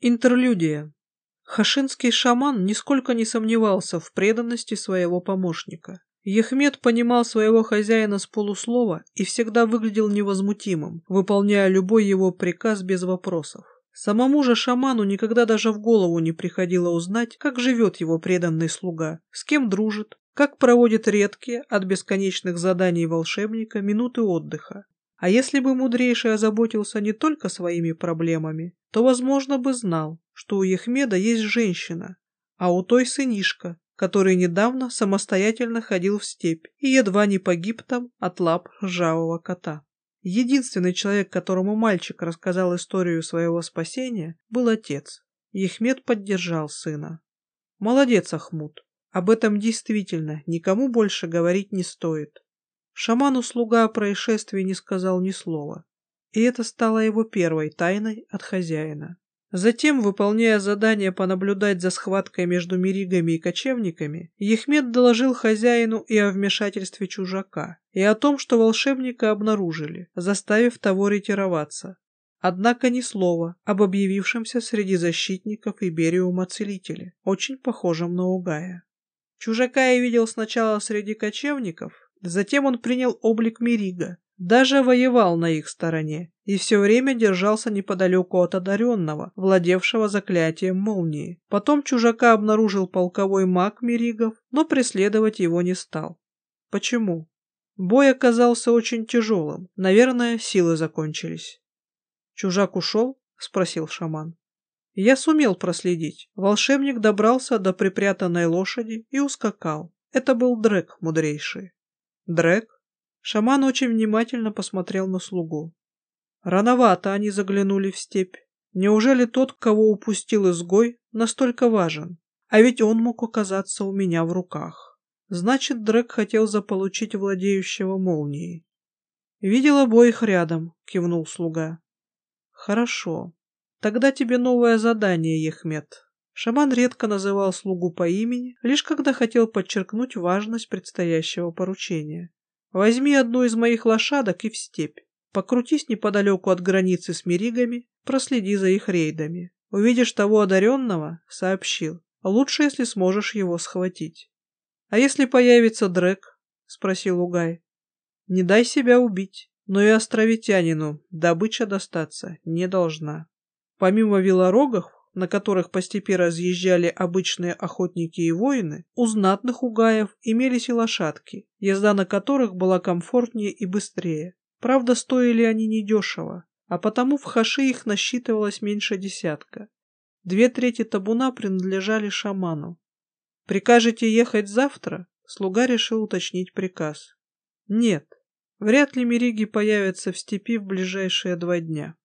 Интерлюдия. Хашинский шаман нисколько не сомневался в преданности своего помощника. Ехмед понимал своего хозяина с полуслова и всегда выглядел невозмутимым, выполняя любой его приказ без вопросов. Самому же шаману никогда даже в голову не приходило узнать, как живет его преданный слуга, с кем дружит, как проводит редкие от бесконечных заданий волшебника минуты отдыха. А если бы мудрейший озаботился не только своими проблемами, то, возможно, бы знал, что у Ехмеда есть женщина, а у той сынишка, который недавно самостоятельно ходил в степь и едва не погиб там от лап ржавого кота. Единственный человек, которому мальчик рассказал историю своего спасения, был отец. Ехмед поддержал сына. «Молодец, Ахмуд. Об этом действительно никому больше говорить не стоит». Шаману слуга о происшествии не сказал ни слова. И это стало его первой тайной от хозяина. Затем, выполняя задание понаблюдать за схваткой между миригами и кочевниками, Ехмед доложил хозяину и о вмешательстве чужака, и о том, что волшебника обнаружили, заставив того ретироваться. Однако ни слова об объявившемся среди защитников Ибериума целителе, очень похожем на Угая. Чужака я видел сначала среди кочевников, затем он принял облик Мирига, даже воевал на их стороне и все время держался неподалеку от одаренного, владевшего заклятием молнии. Потом чужака обнаружил полковой маг Меригов, но преследовать его не стал. Почему? Бой оказался очень тяжелым, наверное, силы закончились. «Чужак ушел?» — спросил шаман. Я сумел проследить. Волшебник добрался до припрятанной лошади и ускакал. Это был Дрек мудрейший. Дрек? Шаман очень внимательно посмотрел на слугу. Рановато они заглянули в степь. Неужели тот, кого упустил изгой, настолько важен? А ведь он мог оказаться у меня в руках. Значит, Дрек хотел заполучить владеющего молнией. «Видел обоих рядом», — кивнул слуга. «Хорошо. Тогда тебе новое задание, Ехмет». Шаман редко называл слугу по имени, лишь когда хотел подчеркнуть важность предстоящего поручения. Возьми одну из моих лошадок и в степь. Покрутись неподалеку от границы с Меригами, проследи за их рейдами. Увидишь того одаренного, сообщил. Лучше, если сможешь его схватить. А если появится Дрек? Спросил Угай. Не дай себя убить, но и островитянину добыча достаться не должна. Помимо велорогов, на которых по степи разъезжали обычные охотники и воины, у знатных угаев имелись и лошадки, езда на которых была комфортнее и быстрее. Правда, стоили они недешево, а потому в хаши их насчитывалось меньше десятка. Две трети табуна принадлежали шаману. «Прикажете ехать завтра?» Слуга решил уточнить приказ. «Нет, вряд ли Мериги появятся в степи в ближайшие два дня».